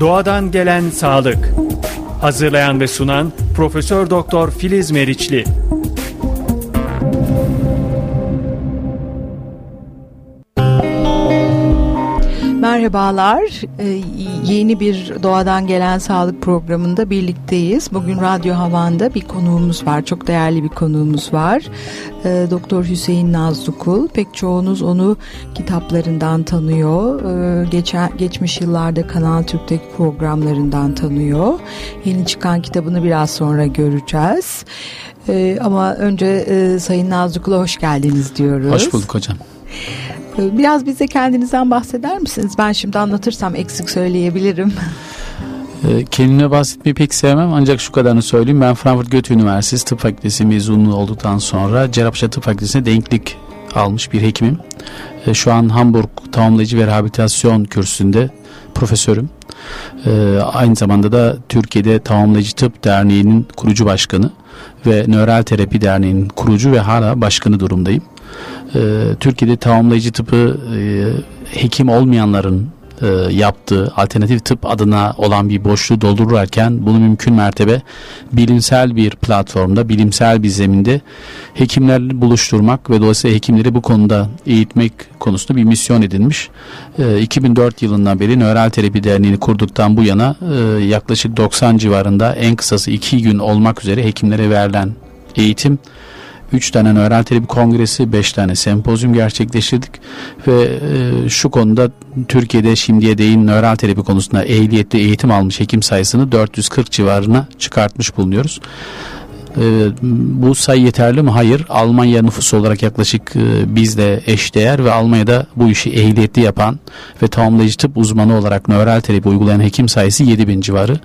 Doğadan gelen sağlık. Hazırlayan ve sunan Profesör Doktor Filiz Meriçli. Merhabalar. Ee, yeni bir Doğadan Gelen Sağlık programında birlikteyiz. Bugün Radyo Havan'da bir konuğumuz var. Çok değerli bir konuğumuz var. Ee, Doktor Hüseyin Nazlukul. Pek çoğunuz onu kitaplarından tanıyor. Ee, geçen geçmiş yıllarda Kanal Türk'teki programlarından tanıyor. Yeni çıkan kitabını biraz sonra göreceğiz. Ee, ama önce e, Sayın Nazlıkul'a hoş geldiniz diyoruz. Hoş bulduk hocam. Ee, biraz bize kendinizden bahseder misiniz? Ben şimdi anlatırsam eksik söyleyebilirim. Ee, kendime bahsetmeyi pek sevmem ancak şu kadarını söyleyeyim. Ben Frankfurt Goethe Üniversitesi Tıp Fakültesi mezunu olduktan sonra Cerrahpaşa Tıp Fakültesi'ne denklik almış bir hekimim. Ee, şu an Hamburg Tamamlayıcı ve Rehabilitasyon Kürsüsü'nde profesörüm. Aynı zamanda da Türkiye'de Tamamlayıcı Tıp Derneği'nin kurucu başkanı ve Nöral Terapi Derneği'nin kurucu ve hala başkanı durumdayım. Türkiye'de tamamlayıcı tıpı hekim olmayanların e, yaptığı alternatif tıp adına olan bir boşluğu doldururken bunu mümkün mertebe bilimsel bir platformda, bilimsel bir zeminde hekimlerle buluşturmak ve dolayısıyla hekimleri bu konuda eğitmek konusunda bir misyon edinmiş. E, 2004 yılından beri Nöral Terapi Derneği'ni kurduktan bu yana e, yaklaşık 90 civarında en kısası 2 gün olmak üzere hekimlere verilen eğitim 3 tane nöral terapi kongresi, 5 tane sempozyum gerçekleştirdik ve e, şu konuda Türkiye'de şimdiye değin nöral terapi konusunda ehliyetli eğitim almış hekim sayısını 440 civarına çıkartmış bulunuyoruz. Ee, bu sayı yeterli mi? Hayır. Almanya nüfusu olarak yaklaşık e, bizle eşdeğer ve Almanya'da bu işi ehliyetli yapan ve tamamlayıcı tıp uzmanı olarak nöral terapi uygulayan hekim sayısı 7000 civarı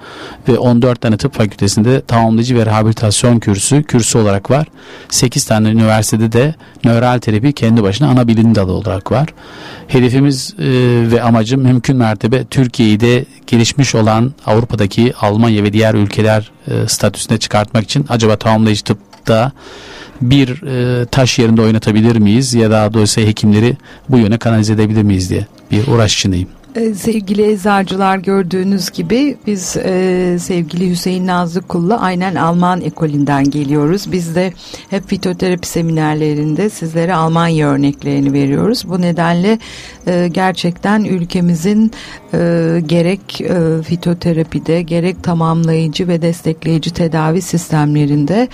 ve 14 tane tıp fakültesinde tamamlayıcı ve rehabilitasyon kürsü kürsü olarak var. 8 tane üniversitede de nöral terapi kendi başına ana bilim dalı olarak var. Hedefimiz e, ve amacım mümkün mertebe Türkiye'yi de gelişmiş olan Avrupa'daki Almanya ve diğer ülkeler e, statüsüne çıkartmak için acaba tamamlayıcı tıpta bir e, taş yerinde oynatabilir miyiz ya da dolayısıyla hekimleri bu yöne kanalize edebilir miyiz diye bir uğraş içindeyim. Ee, sevgili eczacılar gördüğünüz gibi biz e, sevgili Hüseyin Nazlı Kul'la aynen Alman ekolünden geliyoruz. Biz de hep fitoterapi seminerlerinde sizlere Almanya örneklerini veriyoruz. Bu nedenle e, gerçekten ülkemizin e, gerek e, fitoterapide gerek tamamlayıcı ve destekleyici tedavi sistemlerinde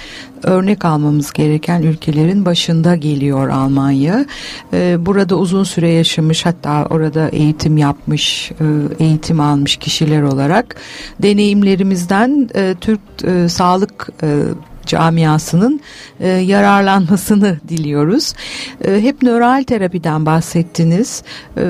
örnek almamız gereken ülkelerin başında geliyor Almanya. E, burada uzun süre yaşamış hatta orada eğitim yapmış, e, eğitim almış kişiler olarak deneyimlerimizden e, Türk e, sağlık camiasının e, yararlanmasını diliyoruz. E, hep nöral terapiden bahsettiniz. E,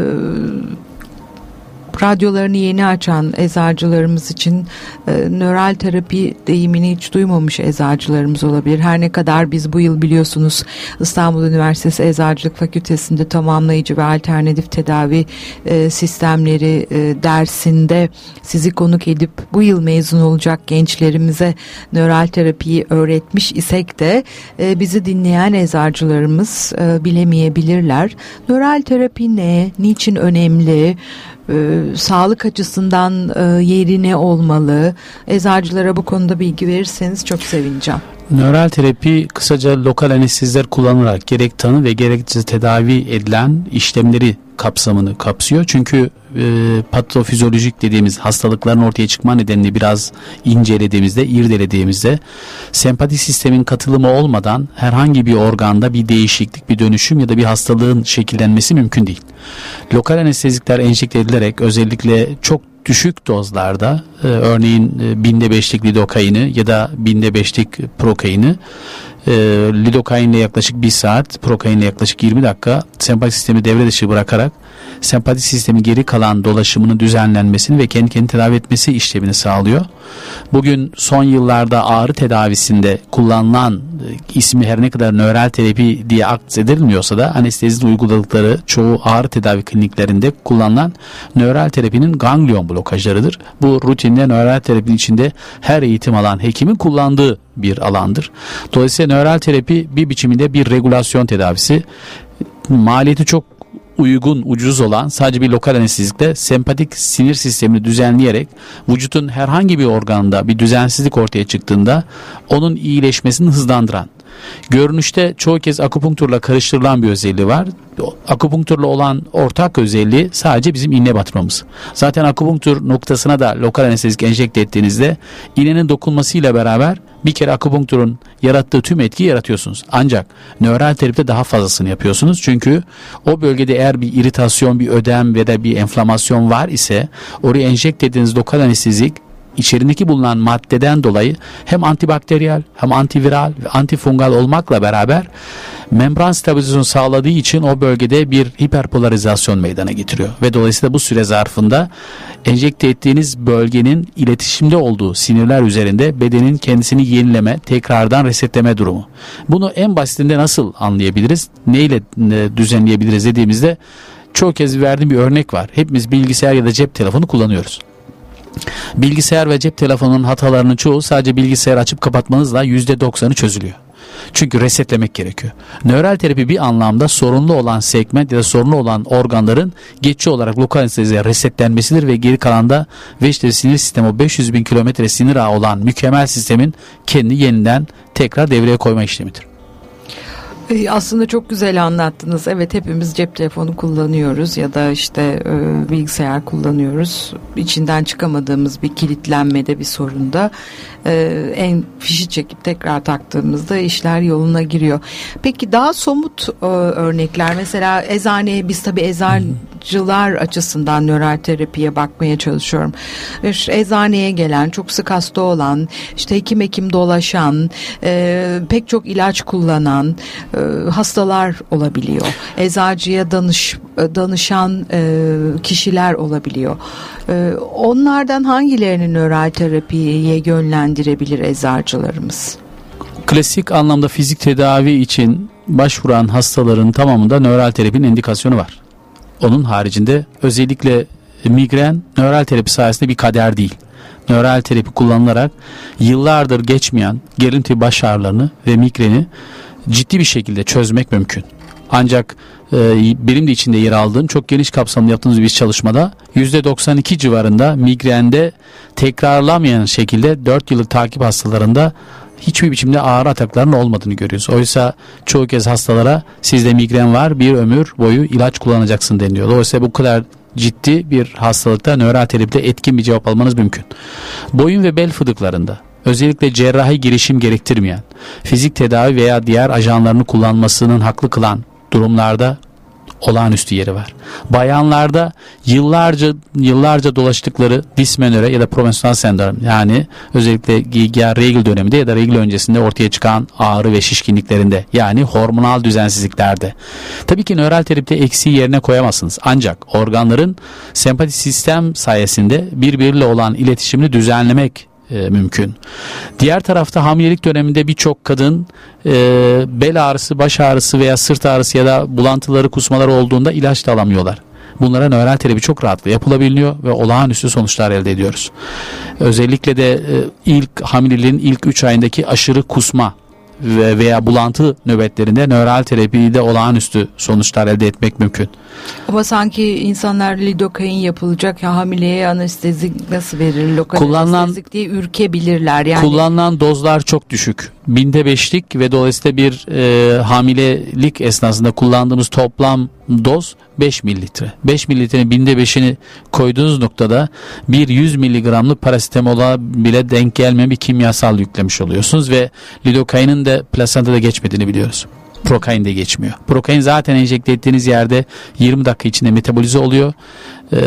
radyolarını yeni açan eczacılarımız için e, nöral terapi deyimini hiç duymamış eczacılarımız olabilir. Her ne kadar biz bu yıl biliyorsunuz İstanbul Üniversitesi Eczacılık Fakültesinde tamamlayıcı ve alternatif tedavi e, sistemleri e, dersinde sizi konuk edip bu yıl mezun olacak gençlerimize nöral terapiyi öğretmiş isek de e, bizi dinleyen eczacılarımız e, bilemeyebilirler. Nöral terapi ne? Niçin önemli? E, sağlık açısından e, yeri olmalı? Eczacılara bu konuda bilgi verirseniz çok sevineceğim. Nöral terapi kısaca lokal anestezler kullanılarak gerek tanı ve gerekçe tedavi edilen işlemleri kapsamını kapsıyor. Çünkü e, patofizyolojik dediğimiz hastalıkların ortaya çıkma nedenini biraz incelediğimizde, irdelediğimizde sempati sistemin katılımı olmadan herhangi bir organda bir değişiklik, bir dönüşüm ya da bir hastalığın şekillenmesi mümkün değil. Lokal anestezikler enjekte edilerek özellikle çok düşük dozlarda e, örneğin e, binde beşlik lidokaini ya da binde beşlik prokaini e, lidokainle yaklaşık bir saat prokainle yaklaşık 20 dakika sempati sistemi devre dışı bırakarak sempati sistemi geri kalan dolaşımını düzenlenmesini ve kendi kendini tedavi etmesi işlemini sağlıyor. Bugün son yıllarda ağrı tedavisinde kullanılan e, ismi her ne kadar nöral terapi diye aksedilmiyorsa da anestezi uyguladıkları çoğu ağrı tedavi kliniklerinde kullanılan nöral terapinin ganglion blokajlarıdır. Bu rutinde nöral terapinin içinde her eğitim alan hekimin kullandığı bir alandır. Dolayısıyla nöral terapi bir biçiminde bir regülasyon tedavisi. Maliyeti çok uygun, ucuz olan sadece bir lokal anestezikle sempatik sinir sistemini düzenleyerek vücutun herhangi bir organında bir düzensizlik ortaya çıktığında onun iyileşmesini hızlandıran Görünüşte çoğu kez akupunkturla karıştırılan bir özelliği var. Akupunkturla olan ortak özelliği sadece bizim iğne batmamız. Zaten akupunktur noktasına da lokal anestezik enjekte ettiğinizde iğnenin dokunmasıyla beraber bir kere akupunkturun yarattığı tüm etkiyi yaratıyorsunuz. Ancak nöral terapide daha fazlasını yapıyorsunuz. Çünkü o bölgede eğer bir iritasyon, bir ödem ve da bir enflamasyon var ise oraya enjekte ettiğiniz lokal anestezik içerindeki bulunan maddeden dolayı hem antibakteriyel hem antiviral ve antifungal olmakla beraber membran stabilizasyonu sağladığı için o bölgede bir hiperpolarizasyon meydana getiriyor. Ve dolayısıyla bu süre zarfında enjekte ettiğiniz bölgenin iletişimde olduğu sinirler üzerinde bedenin kendisini yenileme, tekrardan resetleme durumu. Bunu en basitinde nasıl anlayabiliriz? Neyle düzenleyebiliriz dediğimizde çok kez verdiğim bir örnek var. Hepimiz bilgisayar ya da cep telefonu kullanıyoruz. Bilgisayar ve cep telefonunun hatalarının çoğu sadece bilgisayar açıp kapatmanızla %90'ı çözülüyor. Çünkü resetlemek gerekiyor. Nöral terapi bir anlamda sorunlu olan segment ya da sorunlu olan organların geçici olarak lokal resetlenmesidir ve geri kalanda ve sinir sistemi o 500 bin kilometre sinir ağı olan mükemmel sistemin kendi yeniden tekrar devreye koyma işlemidir. Aslında çok güzel anlattınız. Evet hepimiz cep telefonu kullanıyoruz ya da işte e, bilgisayar kullanıyoruz. İçinden çıkamadığımız bir kilitlenmede bir sorunda e, en fişi çekip tekrar taktığımızda işler yoluna giriyor. Peki daha somut e, örnekler mesela eczaneye biz tabii eczacılar açısından nöral terapiye bakmaya çalışıyorum. Bir eczaneye gelen çok sık hasta olan işte hekim hekim dolaşan e, pek çok ilaç kullanan e, hastalar olabiliyor. Eczacıya danış e, danışan e, kişiler olabiliyor. E, onlardan hangilerini nöral terapiye yönlendirebilir eczacılarımız? Klasik anlamda fizik tedavi için başvuran hastaların tamamında nöral terapinin indikasyonu var. Onun haricinde özellikle migren nöral terapi sayesinde bir kader değil. Nöral terapi kullanılarak yıllardır geçmeyen gelinti baş ağrılarını ve migreni ciddi bir şekilde çözmek mümkün. Ancak e, benim de içinde yer aldığım çok geniş kapsamlı yaptığımız bir çalışmada %92 civarında migrende tekrarlamayan şekilde 4 yıllık takip hastalarında hiçbir biçimde ağır atakların olmadığını görüyoruz. Oysa çoğu kez hastalara sizde migren var bir ömür boyu ilaç kullanacaksın deniliyor. Dolayısıyla bu kadar ciddi bir hastalıkta nöral terapide etkin bir cevap almanız mümkün. Boyun ve bel fıdıklarında özellikle cerrahi girişim gerektirmeyen, fizik tedavi veya diğer ajanlarını kullanmasının haklı kılan durumlarda olağanüstü yeri var. Bayanlarda yıllarca yıllarca dolaştıkları dismenöre ya da promenstrual sendrom yani özellikle ya regl döneminde ya da regl öncesinde ortaya çıkan ağrı ve şişkinliklerinde yani hormonal düzensizliklerde. Tabii ki nöral terapide eksiği yerine koyamazsınız. Ancak organların sempatik sistem sayesinde birbiriyle olan iletişimini düzenlemek e, mümkün. Diğer tarafta hamilelik döneminde birçok kadın e, bel ağrısı, baş ağrısı veya sırt ağrısı ya da bulantıları, kusmaları olduğunda ilaç da alamıyorlar. Bunlara nöral terapi çok rahatlıkla yapılabiliyor ve olağanüstü sonuçlar elde ediyoruz. Özellikle de e, ilk hamileliğin ilk 3 ayındaki aşırı kusma veya bulantı nöbetlerinde nöral terapide olağanüstü sonuçlar elde etmek mümkün. Ama sanki insanlar lidokain yapılacak ya hamileye anestezik nasıl verir? Lokal kullanılan, anestezik diye ürkebilirler. Yani. Kullanılan dozlar çok düşük. Binde beşlik ve dolayısıyla bir e, hamilelik esnasında kullandığımız toplam doz 5 mililitre. 5 mililitrenin binde beşini koyduğunuz noktada bir 100 miligramlık parasitemola bile denk gelmeyen bir kimyasal yüklemiş oluyorsunuz ve lidokainin de plasentada geçmediğini biliyoruz. Prokain de geçmiyor. Prokain zaten enjekte ettiğiniz yerde 20 dakika içinde metabolize oluyor. E,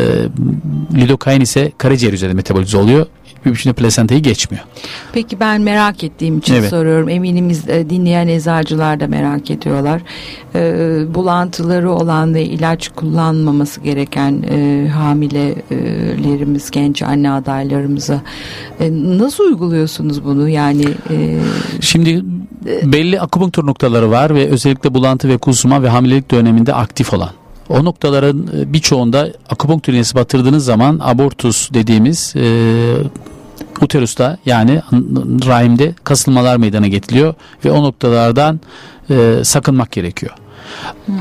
lidokain ise karaciğer üzerinde metabolize oluyor bir biçimde plasentayı geçmiyor. Peki ben merak ettiğim için evet. soruyorum. Eminim e, dinleyen eczacılar da merak ediyorlar. E, bulantıları olan ve ilaç kullanmaması gereken e, hamilelerimiz, genç anne adaylarımıza e, nasıl uyguluyorsunuz bunu? Yani e, Şimdi belli akupunktur noktaları var ve özellikle bulantı ve kusma ve hamilelik döneminde aktif olan. O noktaların e, birçoğunda akupunktur iğnesi batırdığınız zaman abortus dediğimiz e, uterusta yani rahimde kasılmalar meydana getiriliyor ve o noktalardan e, sakınmak gerekiyor.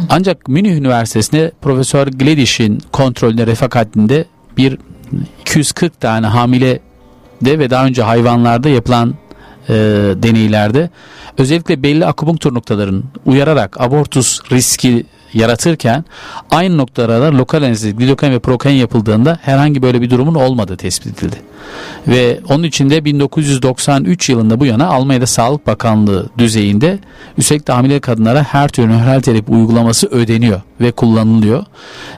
Ancak Münih Üniversitesi'nde Profesör Gledish'in kontrolünde refakatinde bir 240 tane hamile de ve daha önce hayvanlarda yapılan e, deneylerde özellikle belli akupunktur noktaların uyararak abortus riski yaratırken aynı noktalara lokal anestezi, lidokain ve prokain yapıldığında herhangi böyle bir durumun olmadığı tespit edildi. Ve onun için de 1993 yılında bu yana Almanya'da Sağlık Bakanlığı düzeyinde üstelik de hamile kadınlara her türlü nöral terapi uygulaması ödeniyor ve kullanılıyor.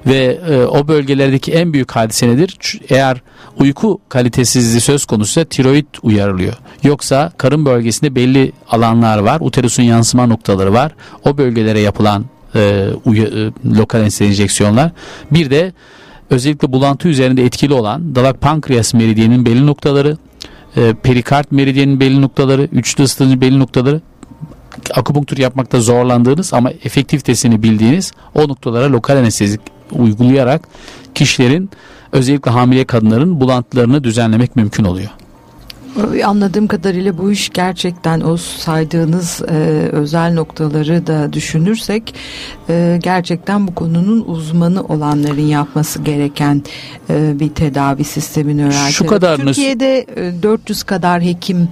Ve e, o bölgelerdeki en büyük hadise nedir? Eğer uyku kalitesizliği söz konusuysa tiroid uyarılıyor. Yoksa karın bölgesinde belli alanlar var. Uterusun yansıma noktaları var. O bölgelere yapılan e, uya, e, lokal anestezi enjeksiyonlar. Bir de özellikle bulantı üzerinde etkili olan dalak pankreas meridyenin belli noktaları, e, perikard meridyenin belli noktaları, üçlü ısıtıcı belli noktaları akupunktur yapmakta zorlandığınız ama efektivitesini bildiğiniz o noktalara lokal anestezi uygulayarak kişilerin özellikle hamile kadınların bulantılarını düzenlemek mümkün oluyor. Anladığım kadarıyla bu iş gerçekten o saydığınız e, özel noktaları da düşünürsek e, gerçekten bu konunun uzmanı olanların yapması gereken e, bir tedavi sistemi nöral Şu kadar Türkiye'de e, 400 kadar hekim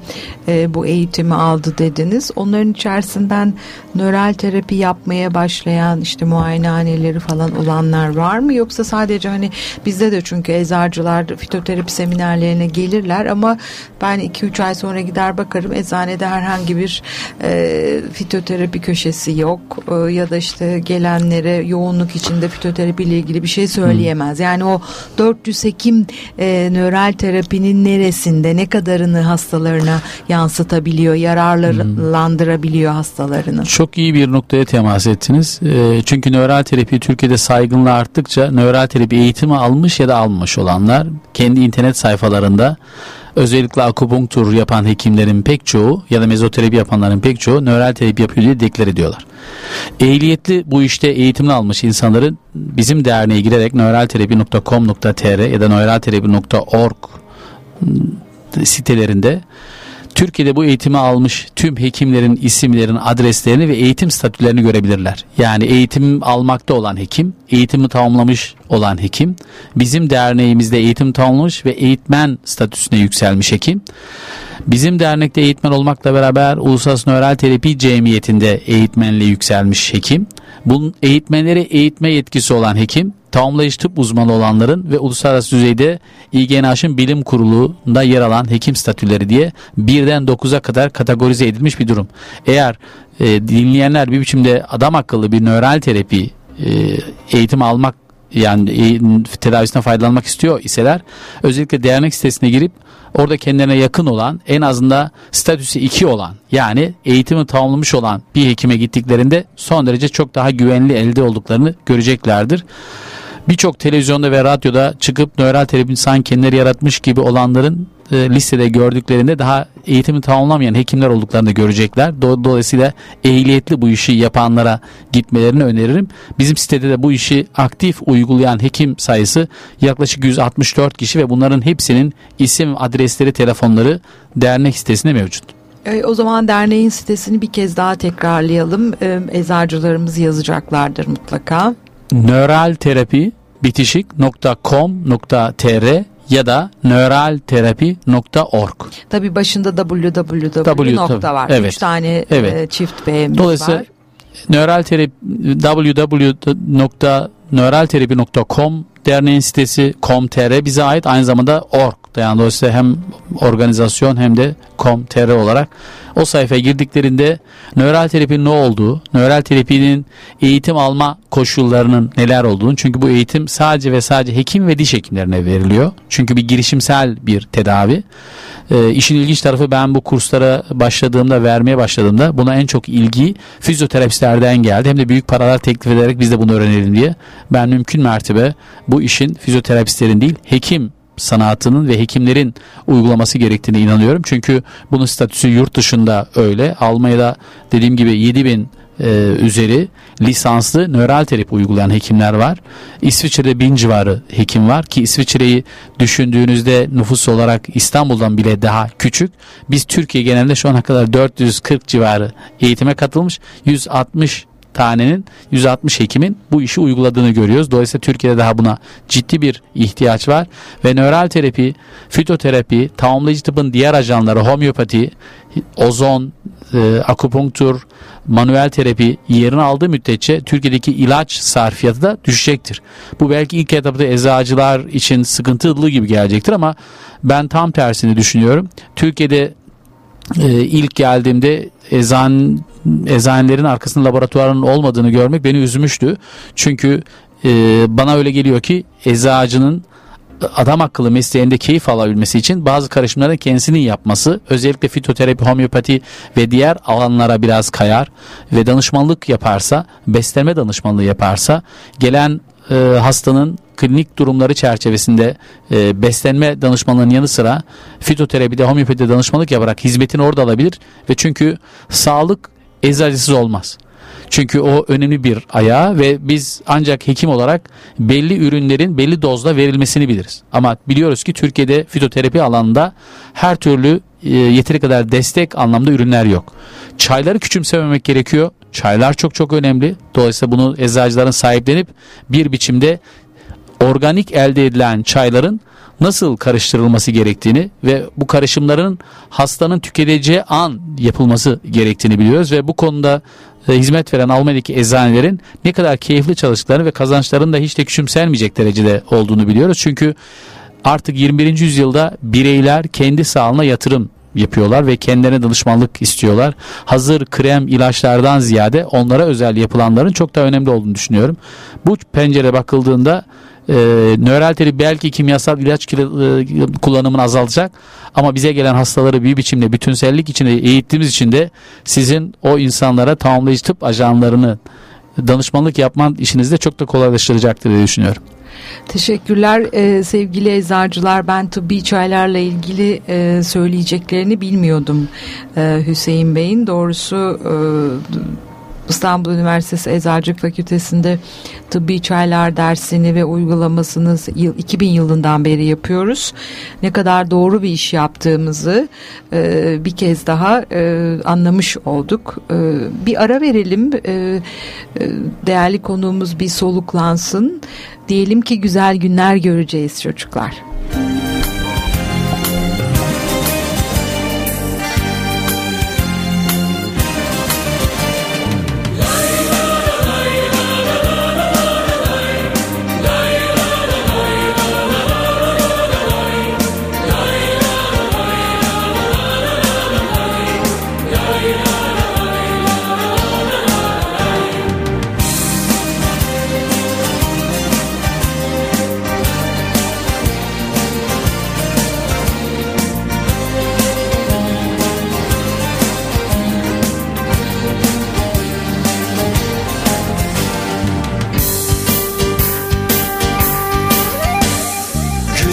e, bu eğitimi aldı dediniz. Onların içerisinden nöral terapi yapmaya başlayan işte muayenehaneleri falan olanlar var mı yoksa sadece hani bizde de çünkü eczacılar fitoterapi seminerlerine gelirler ama ben 2-3 ay sonra gider bakarım eczanede herhangi bir e, fitoterapi köşesi yok e, ya da işte gelenlere yoğunluk içinde fitoterapi ile ilgili bir şey söyleyemez. Hmm. Yani o 400 hekim e, nöral terapinin neresinde ne kadarını hastalarına yansıtabiliyor, yararlandırabiliyor hastalarını. Çok iyi bir noktaya temas ettiniz. E, çünkü nöral terapi Türkiye'de saygınlığı arttıkça nöral terapi eğitimi almış ya da almamış olanlar kendi internet sayfalarında özellikle akupunktur yapan hekimlerin pek çoğu ya da mezoterapi yapanların pek çoğu nöral terapi yapıyor diye deklar ediyorlar. Ehliyetli bu işte eğitimini almış insanların bizim derneğe girerek nöralterapi.com.tr ya da nöralterapi.org sitelerinde Türkiye'de bu eğitimi almış tüm hekimlerin isimlerin adreslerini ve eğitim statülerini görebilirler. Yani eğitim almakta olan hekim, eğitimi tamamlamış olan hekim, bizim derneğimizde eğitim tamamlamış ve eğitmen statüsüne yükselmiş hekim. Bizim dernekte eğitmen olmakla beraber Uluslararası Nöral Terapi Cemiyeti'nde eğitmenliğe yükselmiş hekim. Bunun eğitmenleri eğitme yetkisi olan hekim tamamlayıcı tıp uzmanı olanların ve uluslararası düzeyde İGNH'ın bilim kurulunda yer alan hekim statüleri diye birden dokuza kadar kategorize edilmiş bir durum. Eğer e, dinleyenler bir biçimde adam akıllı bir nöral terapi e, eğitimi almak yani e, tedavisinden faydalanmak istiyor iseler özellikle dernek sitesine girip orada kendilerine yakın olan en azında statüsü 2 olan yani eğitimi tamamlamış olan bir hekime gittiklerinde son derece çok daha güvenli elde olduklarını göreceklerdir. Birçok televizyonda ve radyoda çıkıp nöral terapinin sanki kendileri yaratmış gibi olanların e, listede gördüklerinde daha eğitimi tamamlamayan hekimler olduklarını da görecekler. Dolayısıyla ehliyetli bu işi yapanlara gitmelerini öneririm. Bizim sitede de bu işi aktif uygulayan hekim sayısı yaklaşık 164 kişi ve bunların hepsinin isim, adresleri, telefonları dernek sitesinde mevcut. E, o zaman derneğin sitesini bir kez daha tekrarlayalım. E, eczacılarımız yazacaklardır mutlaka. Nöral terapi bitişik.com.tr ya da nöralterapi.org. Tabi başında www nokta var. Evet. Üç tane evet. E, çift B'miz Dolayısıyla var. Terapi www.nöralterapi.com derneğin sitesi com.tr bize ait aynı zamanda org yani dolayısıyla hem organizasyon hem de com.tr olarak o sayfaya girdiklerinde nöral terapinin ne olduğu, nöral terapinin eğitim alma koşullarının neler olduğunu çünkü bu eğitim sadece ve sadece hekim ve diş hekimlerine veriliyor. Çünkü bir girişimsel bir tedavi. E, işin ilginç tarafı ben bu kurslara başladığımda, vermeye başladığımda buna en çok ilgi fizyoterapistlerden geldi. Hem de büyük paralar teklif ederek biz de bunu öğrenelim diye. Ben mümkün mertebe bu işin fizyoterapistlerin değil, hekim sanatının ve hekimlerin uygulaması gerektiğine inanıyorum. Çünkü bunun statüsü yurt dışında öyle. Almanya'da dediğim gibi 7000 e, üzeri lisanslı nöral terapi uygulayan hekimler var. İsviçre'de bin civarı hekim var ki İsviçre'yi düşündüğünüzde nüfus olarak İstanbul'dan bile daha küçük. Biz Türkiye genelinde şu ana kadar 440 civarı eğitime katılmış 160 tanenin 160 hekimin bu işi uyguladığını görüyoruz. Dolayısıyla Türkiye'de daha buna ciddi bir ihtiyaç var ve nöral terapi, fitoterapi, tamamlayıcı tıbbın diğer ajanları, homeopati, ozon, e, akupunktur, manuel terapi yerini aldığı müddetçe Türkiye'deki ilaç sarfiyatı da düşecektir. Bu belki ilk etapta eczacılar için sıkıntılı gibi gelecektir ama ben tam tersini düşünüyorum. Türkiye'de e, ilk geldiğimde ezan eczanelerin arkasında laboratuvarın olmadığını görmek beni üzmüştü. Çünkü e, bana öyle geliyor ki eczacının adam akıllı mesleğinde keyif alabilmesi için bazı karışımları kendisinin yapması özellikle fitoterapi, homeopati ve diğer alanlara biraz kayar ve danışmanlık yaparsa, beslenme danışmanlığı yaparsa gelen e, hastanın klinik durumları çerçevesinde e, beslenme danışmanlığının yanı sıra fitoterapide, homeopatide danışmanlık yaparak hizmetini orada alabilir ve çünkü sağlık eczacısız olmaz. Çünkü o önemli bir ayağı ve biz ancak hekim olarak belli ürünlerin belli dozda verilmesini biliriz. Ama biliyoruz ki Türkiye'de fitoterapi alanında her türlü e, yeteri kadar destek anlamda ürünler yok. Çayları küçümsememek gerekiyor. Çaylar çok çok önemli. Dolayısıyla bunu eczacıların sahiplenip bir biçimde organik elde edilen çayların nasıl karıştırılması gerektiğini ve bu karışımların hastanın tüketeceği an yapılması gerektiğini biliyoruz ve bu konuda e, hizmet veren Almanya'daki eczanelerin ne kadar keyifli çalıştıklarını ve kazançların da hiç de küçümsenmeyecek derecede olduğunu biliyoruz. Çünkü artık 21. yüzyılda bireyler kendi sağlığına yatırım yapıyorlar ve kendilerine danışmanlık istiyorlar. Hazır krem ilaçlardan ziyade onlara özel yapılanların çok daha önemli olduğunu düşünüyorum. Bu pencere bakıldığında e, nöral teri belki kimyasal ilaç e, kullanımını azaltacak ama bize gelen hastaları bir biçimde bütünsellik içinde eğittiğimiz için de sizin o insanlara tamamlayıcı tıp ajanlarını danışmanlık yapman işinizde çok da kolaylaştıracaktır diye düşünüyorum. Teşekkürler ee, sevgili eczacılar. Ben tıbbi çaylarla ilgili e, söyleyeceklerini bilmiyordum e, Hüseyin Bey'in. Doğrusu e, İstanbul Üniversitesi Eczacılık Fakültesi'nde tıbbi çaylar dersini ve uygulamasını yıl 2000 yılından beri yapıyoruz. Ne kadar doğru bir iş yaptığımızı e, bir kez daha e, anlamış olduk. E, bir ara verelim. Değerli konuğumuz bir soluklansın. Diyelim ki güzel günler göreceğiz çocuklar.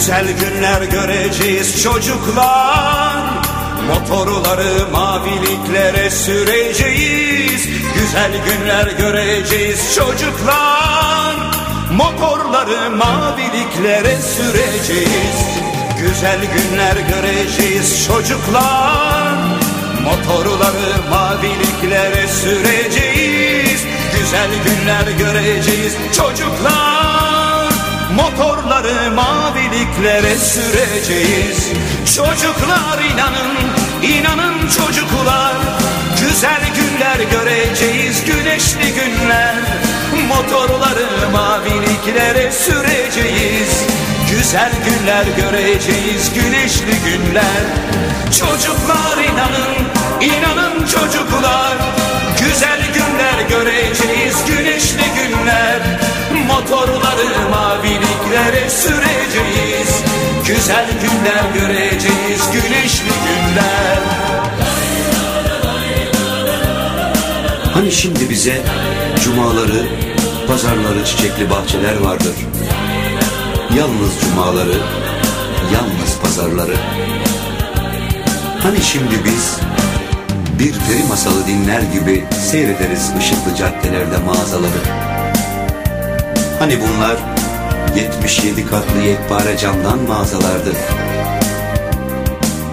Günler göreceğiz çocuklar. Motorları maviliklere süreceğiz. Güzel günler göreceğiz çocuklar. Motorları maviliklere süreceğiz. Güzel günler göreceğiz çocuklar. Motorları maviliklere süreceğiz. Güzel günler göreceğiz çocuklar. Motorları maviliklere süreceğiz. Çocuklar inanın, inanın çocuklar. Güzel günler göreceğiz, güneşli günler. Motorları maviliklere süreceğiz. Güzel günler göreceğiz, güneşli günler. Çocuklar inanın, inanın çocuklar. Güzel günler göreceğiz, güneşli günler Motorları maviliklere süreceğiz Güzel günler göreceğiz güneşli günler Hani şimdi bize cumaları, pazarları, çiçekli bahçeler vardır. Yalnız cumaları, yalnız pazarları. Hani şimdi biz bir peri masalı dinler gibi seyrederiz ışıklı caddelerde mağazaları. Hani bunlar 77 katlı yekpare camdan mağazalardı.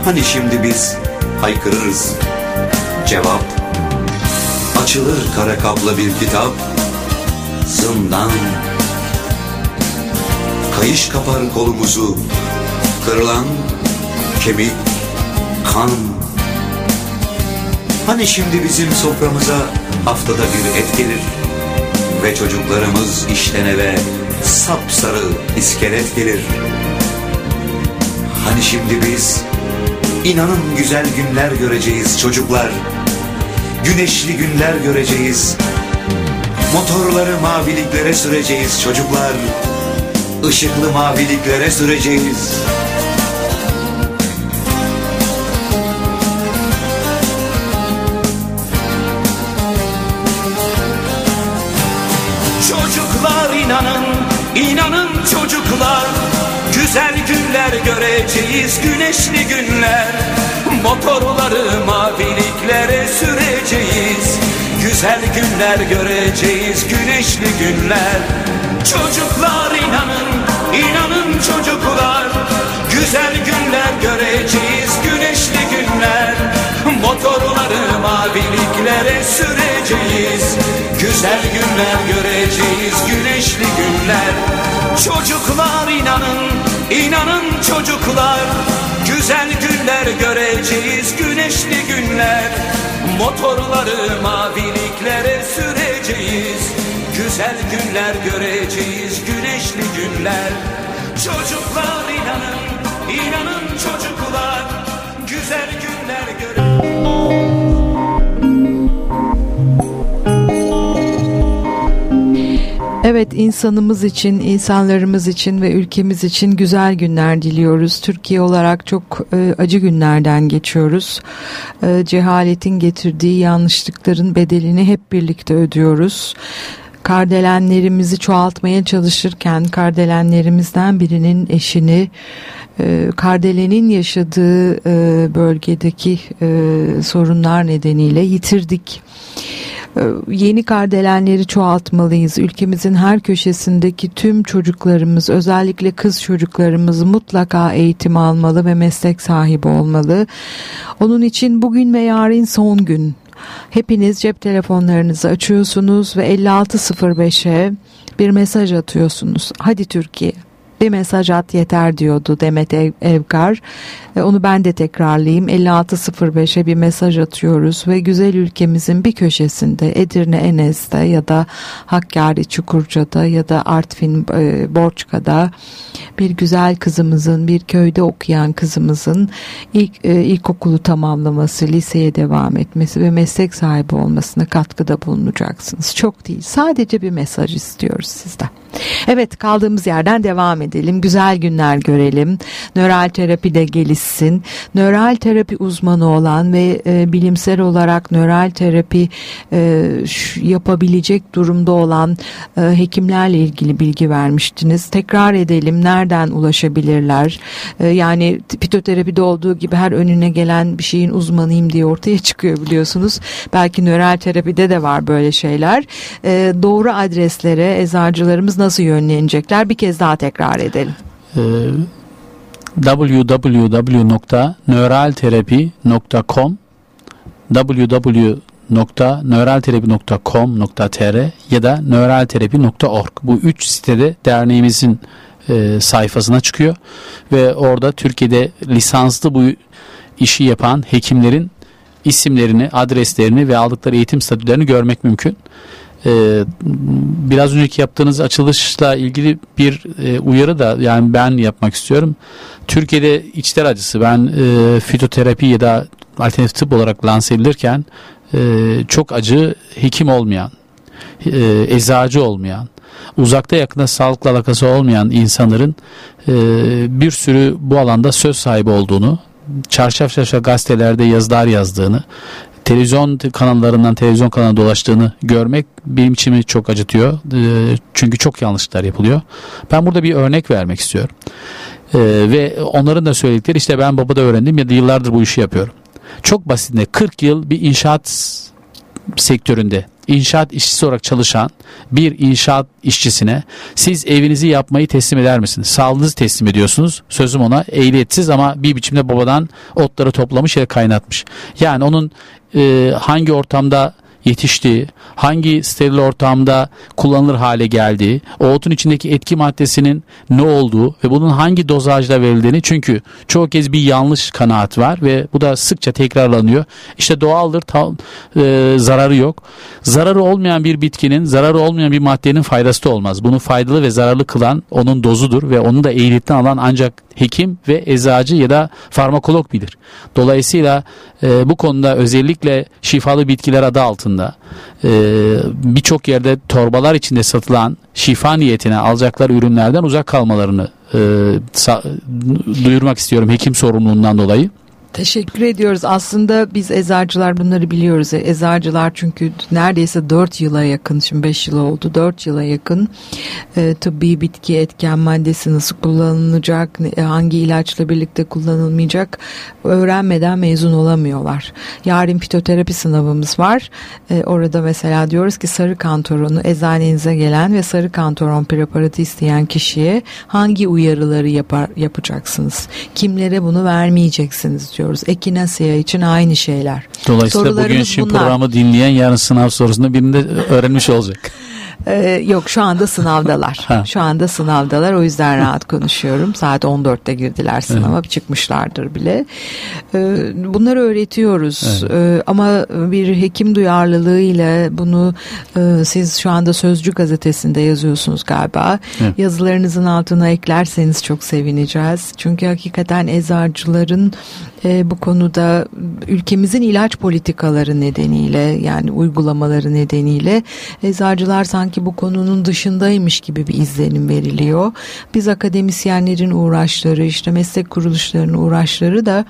Hani şimdi biz haykırırız. Cevap Açılır kara kaplı bir kitap Zindan Kayış kapar kolumuzu Kırılan kemik, kan Hani şimdi bizim soframıza haftada bir et gelir Ve çocuklarımız işten eve sapsarı iskelet gelir. Hani şimdi biz inanın güzel günler göreceğiz çocuklar. Güneşli günler göreceğiz. Motorları maviliklere süreceğiz çocuklar. Işıklı maviliklere süreceğiz çocuklar Güzel günler göreceğiz, güneşli günler. Motorları maviliklere süreceğiz. Güzel günler göreceğiz, güneşli günler. Çocuklar inanın, inanın çocuklar. Güzel günler göreceğiz, güneşli günler. Motorları maviliklere süreceğiz. Güzel günler göreceğiz, güneşli günler Çocuklar inanın, inanın çocuklar. Güzel günler göreceğiz, güneşli günler. Motorları maviliklere süreceğiz. Güzel günler göreceğiz, güneşli günler. Çocuklar inanın, inanın çocuklar. Güzel günler göreceğiz Evet insanımız için, insanlarımız için ve ülkemiz için güzel günler diliyoruz. Türkiye olarak çok e, acı günlerden geçiyoruz. E, cehaletin getirdiği yanlışlıkların bedelini hep birlikte ödüyoruz. Kardelenlerimizi çoğaltmaya çalışırken kardelenlerimizden birinin eşini e, Kardelenin yaşadığı e, bölgedeki e, sorunlar nedeniyle yitirdik. E, Yeni kardelenleri çoğaltmalıyız. Ülkemizin her köşesindeki tüm çocuklarımız, özellikle kız çocuklarımız mutlaka eğitim almalı ve meslek sahibi olmalı. Onun için bugün ve yarın son gün. Hepiniz cep telefonlarınızı açıyorsunuz ve 5605'e bir mesaj atıyorsunuz. Hadi Türkiye bir mesaj at yeter diyordu Demet Ev- Evgar. E, Onu ben de tekrarlayayım. 5605'e bir mesaj atıyoruz ve güzel ülkemizin bir köşesinde Edirne Enes'te ya da Hakkari Çukurca'da ya da Artvin e, Borçka'da bir güzel kızımızın bir köyde okuyan kızımızın ilk e, ilkokulu tamamlaması, liseye devam etmesi ve meslek sahibi olmasına katkıda bulunacaksınız. Çok değil. Sadece bir mesaj istiyoruz sizden. Evet kaldığımız yerden devam edelim. Güzel günler görelim. Nöral terapi de gelişsin. Nöral terapi uzmanı olan ve e, bilimsel olarak nöral terapi e, yapabilecek durumda olan e, hekimlerle ilgili bilgi vermiştiniz. Tekrar edelim. Nereden ulaşabilirler? E, yani fitoterapide olduğu gibi her önüne gelen bir şeyin uzmanıyım diye ortaya çıkıyor biliyorsunuz. Belki nöral terapide de var böyle şeyler. E, doğru adreslere eczacılarımız nasıl yönlenecekler? Bir kez daha tekrar edelim. Ee, www.neuralterapi.com www.neuralterapi.com.tr ya da neuralterapi.org bu üç sitede derneğimizin e, sayfasına çıkıyor ve orada Türkiye'de lisanslı bu işi yapan hekimlerin isimlerini, adreslerini ve aldıkları eğitim statülerini görmek mümkün. Ee, biraz önceki yaptığınız açılışla ilgili bir e, uyarı da yani ben yapmak istiyorum. Türkiye'de içler acısı ben e, fitoterapi ya da alternatif tıp olarak lanse edilirken e, çok acı hekim olmayan, e, eczacı olmayan, uzakta yakında sağlıkla alakası olmayan insanların bir sürü bu alanda söz sahibi olduğunu, çarşaf çarşaf gazetelerde yazılar yazdığını, televizyon kanallarından televizyon kanalına dolaştığını görmek benim içimi çok acıtıyor. E, çünkü çok yanlışlıklar yapılıyor. Ben burada bir örnek vermek istiyorum. E, ve onların da söyledikleri işte ben babada öğrendim ya da yıllardır bu işi yapıyorum. Çok basitinde 40 yıl bir inşaat sektöründe inşaat işçisi olarak çalışan bir inşaat işçisine siz evinizi yapmayı teslim eder misiniz? Sağlığınızı teslim ediyorsunuz. Sözüm ona ehliyetsiz ama bir biçimde babadan otları toplamış ya kaynatmış. Yani onun e, hangi ortamda yetiştiği, hangi steril ortamda kullanılır hale geldiği, o otun içindeki etki maddesinin ne olduğu ve bunun hangi dozajda verildiğini çünkü çoğu kez bir yanlış kanaat var ve bu da sıkça tekrarlanıyor. İşte doğaldır, ta, e, zararı yok. Zararı olmayan bir bitkinin, zararı olmayan bir maddenin faydası da olmaz. Bunu faydalı ve zararlı kılan onun dozudur ve onu da ehliyetini alan ancak hekim ve eczacı ya da farmakolog bilir. Dolayısıyla e, bu konuda özellikle şifalı bitkiler adı altında e, birçok yerde torbalar içinde satılan şifa niyetine alacakları ürünlerden uzak kalmalarını e, duyurmak istiyorum hekim sorumluluğundan dolayı. Teşekkür ediyoruz. Aslında biz eczacılar bunları biliyoruz. Eczacılar çünkü neredeyse 4 yıla yakın, şimdi 5 yıl oldu, 4 yıla yakın e, tıbbi bitki etken maddesi nasıl kullanılacak, hangi ilaçla birlikte kullanılmayacak öğrenmeden mezun olamıyorlar. Yarın fitoterapi sınavımız var. E, orada mesela diyoruz ki sarı kantoronu eczanenize gelen ve sarı kantoron preparatı isteyen kişiye hangi uyarıları yapar, yapacaksınız? Kimlere bunu vermeyeceksiniz diyor çalışıyoruz. Ekinasya için aynı şeyler. Dolayısıyla bugün şimdi programı dinleyen yarın sınav sorusunda birinde öğrenmiş olacak. Ee, yok şu anda sınavdalar. şu anda sınavdalar o yüzden rahat konuşuyorum. Saat 14'te girdiler sınava evet. çıkmışlardır bile. Ee, bunları öğretiyoruz evet. ee, ama bir hekim duyarlılığıyla bunu e, siz şu anda Sözcü gazetesinde yazıyorsunuz galiba. Evet. Yazılarınızın altına eklerseniz çok sevineceğiz. Çünkü hakikaten eczacıların e, bu konuda ülkemizin ilaç politikaları nedeniyle yani uygulamaları nedeniyle eczacılar sanki bu konunun dışındaymış gibi bir izlenim veriliyor. Biz akademisyenlerin uğraşları işte meslek kuruluşlarının uğraşları da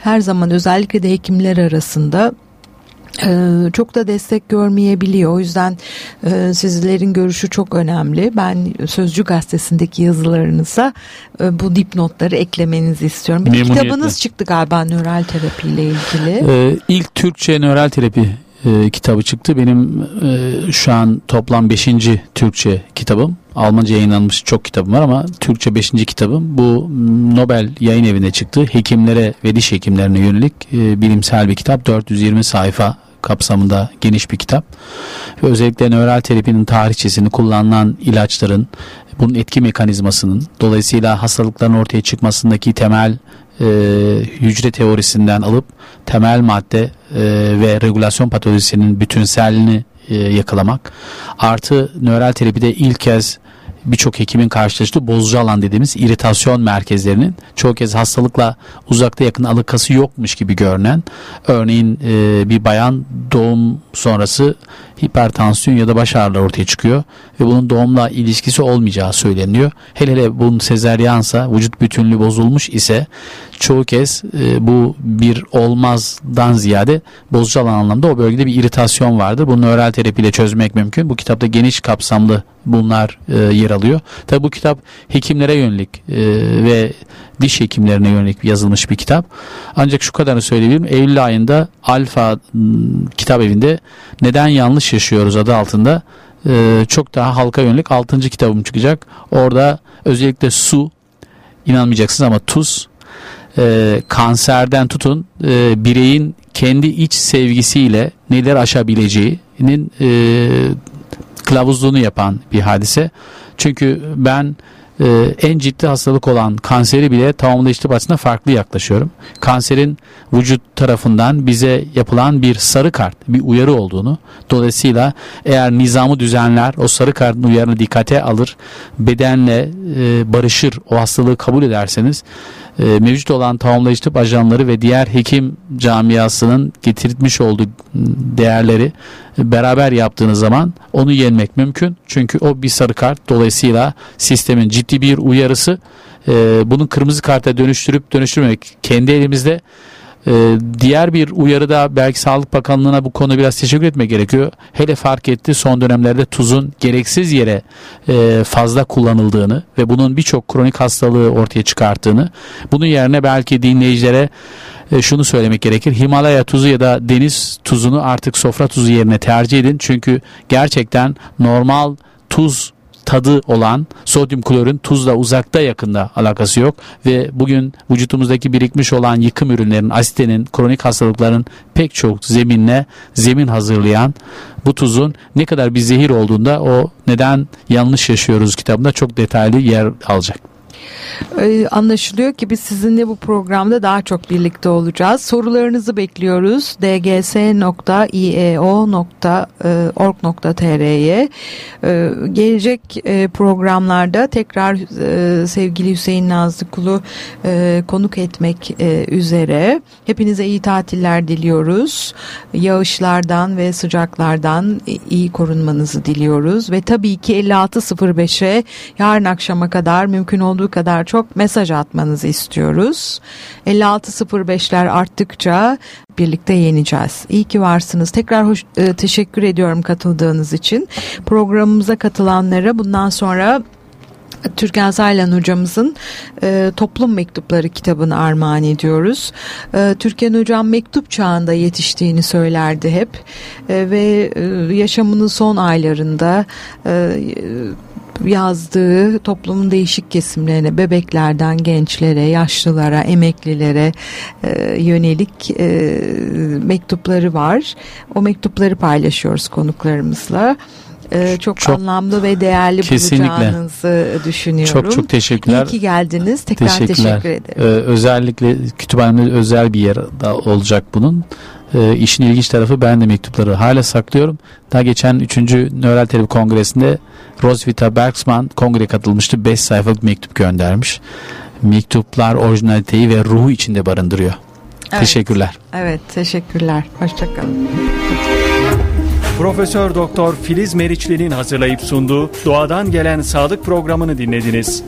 her zaman özellikle de hekimler arasında ee, çok da destek görmeyebiliyor. O yüzden e, sizlerin görüşü çok önemli. Ben Sözcü Gazetesi'ndeki yazılarınıza e, bu dipnotları eklemenizi istiyorum. Bir kitabınız çıktı galiba nöral terapi ile ilgili. Ee, ilk Türkçe nöral terapi e, kitabı çıktı. Benim e, şu an toplam 5. Türkçe kitabım. Almanca yayınlanmış çok kitabım var ama Türkçe 5. kitabım. Bu Nobel yayın evine çıktı. Hekimlere ve diş hekimlerine yönelik e, bilimsel bir kitap. 420 sayfa kapsamında geniş bir kitap. Ve özellikle nöral terapinin tarihçesini kullanılan ilaçların bunun etki mekanizmasının dolayısıyla hastalıkların ortaya çıkmasındaki temel e, hücre teorisinden alıp temel madde e, ve regülasyon patolojisinin bütünselliğini e, yakalamak. Artı nöral terapide ilk kez birçok hekimin karşılaştığı bozucu alan dediğimiz iritasyon merkezlerinin çoğu kez hastalıkla uzakta yakın alakası yokmuş gibi görünen örneğin e, bir bayan doğum sonrası hipertansiyon ya da baş ağrıları ortaya çıkıyor ve bunun doğumla ilişkisi olmayacağı söyleniyor. Hele hele bunun sezeryansa vücut bütünlüğü bozulmuş ise çoğu kez e, bu bir olmazdan ziyade bozucu alan anlamda o bölgede bir iritasyon vardır. Bunu nöral terapiyle çözmek mümkün. Bu kitapta geniş kapsamlı bunlar e, yer alıyor. Tabi bu kitap hekimlere yönelik e, ve diş hekimlerine yönelik yazılmış bir kitap. Ancak şu kadarını söyleyebilirim. Eylül ayında Alfa kitap evinde Neden Yanlış Yaşıyoruz adı altında e, çok daha halka yönelik 6. kitabım çıkacak. Orada özellikle su inanmayacaksınız ama tuz e, kanserden tutun e, bireyin kendi iç sevgisiyle neler aşabileceğinin e, kılavuzluğunu yapan bir hadise. Çünkü ben e, en ciddi hastalık olan kanseri bile tamamlayıcı açısından farklı yaklaşıyorum. Kanserin vücut tarafından bize yapılan bir sarı kart, bir uyarı olduğunu, dolayısıyla eğer nizamı düzenler, o sarı kartın uyarını dikkate alır, bedenle e, barışır, o hastalığı kabul ederseniz e, mevcut olan tamamlayıcı tıp ajanları ve diğer hekim camiasının getirmiş olduğu değerleri beraber yaptığınız zaman onu yenmek mümkün. Çünkü o bir sarı kart dolayısıyla sistemin ciddi bir uyarısı e, bunun kırmızı karta dönüştürüp dönüştürmemek kendi elimizde ee, diğer bir uyarıda belki Sağlık Bakanlığı'na bu konu biraz teşekkür etmek gerekiyor. Hele fark etti son dönemlerde tuzun gereksiz yere e, fazla kullanıldığını ve bunun birçok kronik hastalığı ortaya çıkarttığını. Bunun yerine belki dinleyicilere e, şunu söylemek gerekir. Himalaya tuzu ya da deniz tuzunu artık sofra tuzu yerine tercih edin. Çünkü gerçekten normal tuz tadı olan sodyum klorun tuzla uzakta yakında alakası yok ve bugün vücutumuzdaki birikmiş olan yıkım ürünlerin, asitenin, kronik hastalıkların pek çok zeminle zemin hazırlayan bu tuzun ne kadar bir zehir olduğunda o neden yanlış yaşıyoruz kitabında çok detaylı yer alacak. Ee, anlaşılıyor ki biz sizinle bu programda daha çok birlikte olacağız. Sorularınızı bekliyoruz. dgs.ieo.org.tr'ye ee, gelecek e, programlarda tekrar e, sevgili Hüseyin Nazlı Kulu e, konuk etmek üzere. Hepinize iyi tatiller diliyoruz. Yağışlardan ve sıcaklardan iyi korunmanızı diliyoruz ve tabii ki 56.05'e yarın akşama kadar mümkün olduğu kadar çok mesaj atmanızı istiyoruz. 56.05'ler arttıkça birlikte yeneceğiz. İyi ki varsınız. Tekrar hoş, e, teşekkür ediyorum katıldığınız için. Programımıza katılanlara bundan sonra Türkan Saylan hocamızın e, Toplum Mektupları kitabını armağan ediyoruz. E, Türkan hocam mektup çağında yetiştiğini söylerdi hep e, ve e, yaşamının son aylarında e, yazdığı toplumun değişik kesimlerine, bebeklerden gençlere, yaşlılara, emeklilere e, yönelik e, mektupları var. O mektupları paylaşıyoruz konuklarımızla. Ee, çok, çok anlamlı ve değerli kesinlikle. bulacağınızı düşünüyorum. Çok çok teşekkürler. İyi ki geldiniz. Tekrar teşekkürler. teşekkür ederim. Ee, özellikle kütüphanemde özel bir yer olacak bunun. Ee, işin ilginç tarafı ben de mektupları hala saklıyorum. Daha geçen 3. Nöral Terapi Kongresi'nde Roswitha Bergsman kongreye katılmıştı. 5 sayfalık mektup göndermiş. Mektuplar orijinaliteyi ve ruhu içinde barındırıyor. Evet. Teşekkürler. Evet, teşekkürler. Hoşçakalın. Profesör Doktor Filiz Meriçli'nin hazırlayıp sunduğu Doğadan Gelen Sağlık programını dinlediniz.